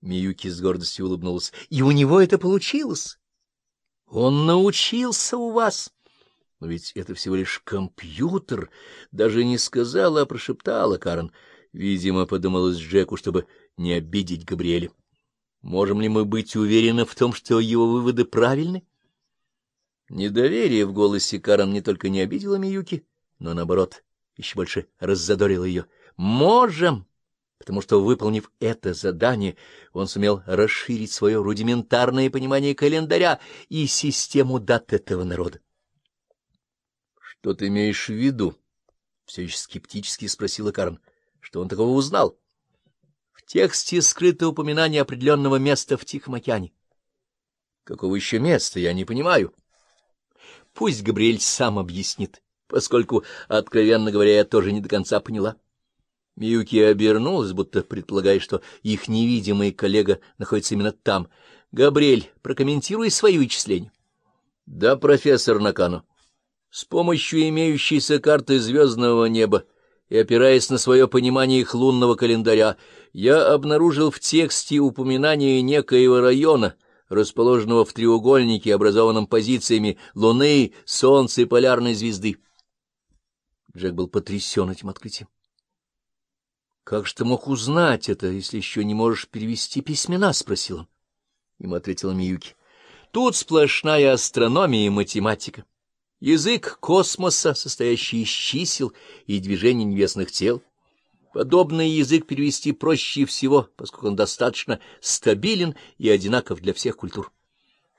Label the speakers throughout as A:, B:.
A: Миюки с гордостью улыбнулась. — И у него это получилось. Он научился у вас. Но ведь это всего лишь компьютер. Даже не сказала, а прошептала Карен. Видимо, подумалось Джеку, чтобы не обидеть Габриэля. Можем ли мы быть уверены в том, что его выводы правильны? Недоверие в голосе Карен не только не обидело Миюки, но, наоборот, еще больше раззадорило ее. «Можем!» Потому что, выполнив это задание, он сумел расширить свое рудиментарное понимание календаря и систему дат этого народа. — Что ты имеешь в виду? — все еще скептически спросила Карн. — Что он такого узнал? — В тексте скрыто упоминание определенного места в Тихом океане. — Какого еще места? Я не понимаю. — Пусть Габриэль сам объяснит, поскольку, откровенно говоря, я тоже не до конца поняла. — Миюки обернулась, будто предполагая, что их невидимый коллега находится именно там. — Габриэль, прокомментируй свои вычисления. — Да, профессор Накану. С помощью имеющейся карты звездного неба и опираясь на свое понимание их лунного календаря, я обнаружил в тексте упоминание некоего района, расположенного в треугольнике, образованном позициями Луны, Солнца и полярной звезды. Джек был потрясен этим открытием. Как же ты мог узнать это, если еще не можешь перевести письмена? — спросил он. Ему ответила Миюки. — Тут сплошная астрономия и математика. Язык космоса, состоящий из чисел и движений небесных тел. Подобный язык перевести проще всего, поскольку он достаточно стабилен и одинаков для всех культур.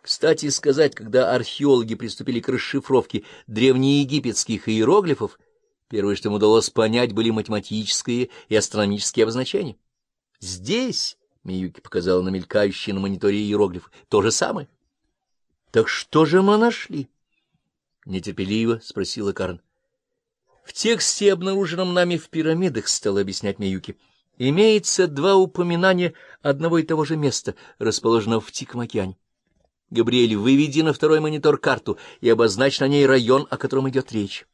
A: Кстати сказать, когда археологи приступили к расшифровке древнеегипетских иероглифов, Первое, что им удалось понять, были математические и астрономические обозначения. Здесь, — Миюки показала на мелькающие на мониторе иероглифы, — то же самое. — Так что же мы нашли? — нетерпеливо спросила Карн. — В тексте, обнаруженном нами в пирамидах, — стала объяснять Миюки, — имеется два упоминания одного и того же места, расположенного в Тихом. Габриэль, выведи на второй монитор карту и обозначь на ней район, о котором идет речь.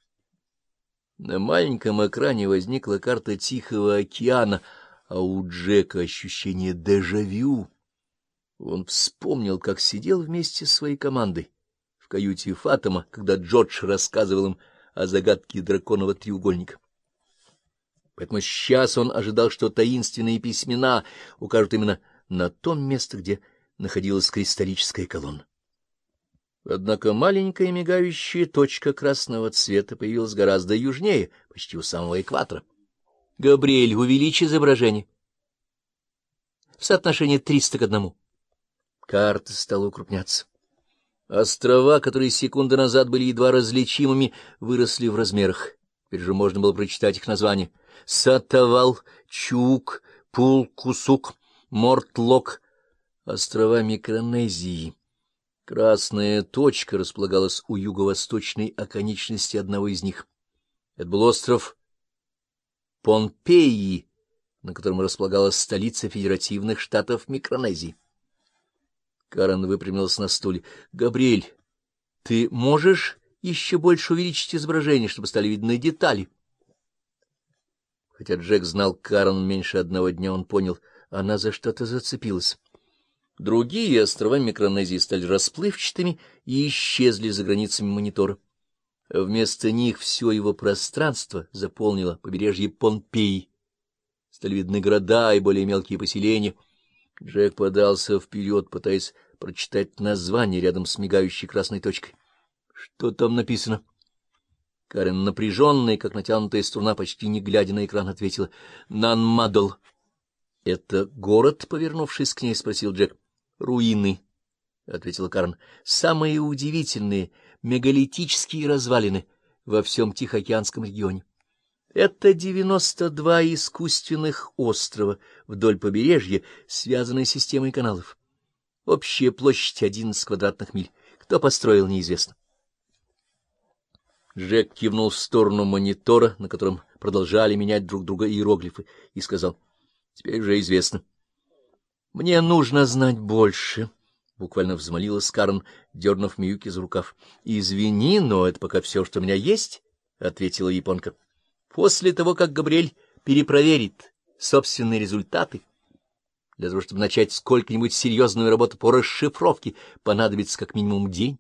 A: На маленьком экране возникла карта Тихого океана, а у Джека ощущение дежавю. Он вспомнил, как сидел вместе с своей командой в каюте Фатома, когда Джордж рассказывал им о загадке драконового треугольника. Поэтому сейчас он ожидал, что таинственные письмена укажут именно на том месте, где находилась кристаллическая колонна. Однако маленькая мигающая точка красного цвета появилась гораздо южнее, почти у самого экватора. — Габриэль, увеличь изображение. В соотношении 300 к одному. Карта стала укрупняться. Острова, которые секунды назад были едва различимыми, выросли в размерах. Теперь же можно было прочитать их названия. Сатавал, Чук, Пул-Кусук, Мортлок. Острова Микронезии. Красная точка располагалась у юго-восточной оконечности одного из них. Это был остров Помпеи, на котором располагалась столица федеративных штатов Микронезии. Карен выпрямился на стуле. — Габриэль, ты можешь еще больше увеличить изображение, чтобы стали видны детали? Хотя Джек знал Карен меньше одного дня, он понял, она за что-то зацепилась. Другие острова Микронезии стали расплывчатыми и исчезли за границами монитора. Вместо них все его пространство заполнило побережье Помпеи. Стали видны города и более мелкие поселения. Джек подался вперед, пытаясь прочитать название рядом с мигающей красной точкой. Что там написано? Карен, напряженная, как натянутая струна, почти не глядя на экран, ответила «Нанмадл». — Это город? — повернувшись к ней, спросил Джек. — Руины, — ответила Карн. — Самые удивительные мегалитические развалины во всем Тихоокеанском регионе. Это девяносто два искусственных острова вдоль побережья, связанные системой каналов. Общая площадь одиннадцать квадратных миль. Кто построил, неизвестно. Джек кивнул в сторону монитора, на котором продолжали менять друг друга иероглифы, и сказал, — Теперь уже известно. — мне нужно знать больше, — буквально взмолилась Карн, дернув Миюки за рукав. — Извини, но это пока все, что у меня есть, — ответила японка. — После того, как Габриэль перепроверит собственные результаты... Для того, чтобы начать сколько-нибудь серьезную работу по расшифровке, понадобится как минимум день.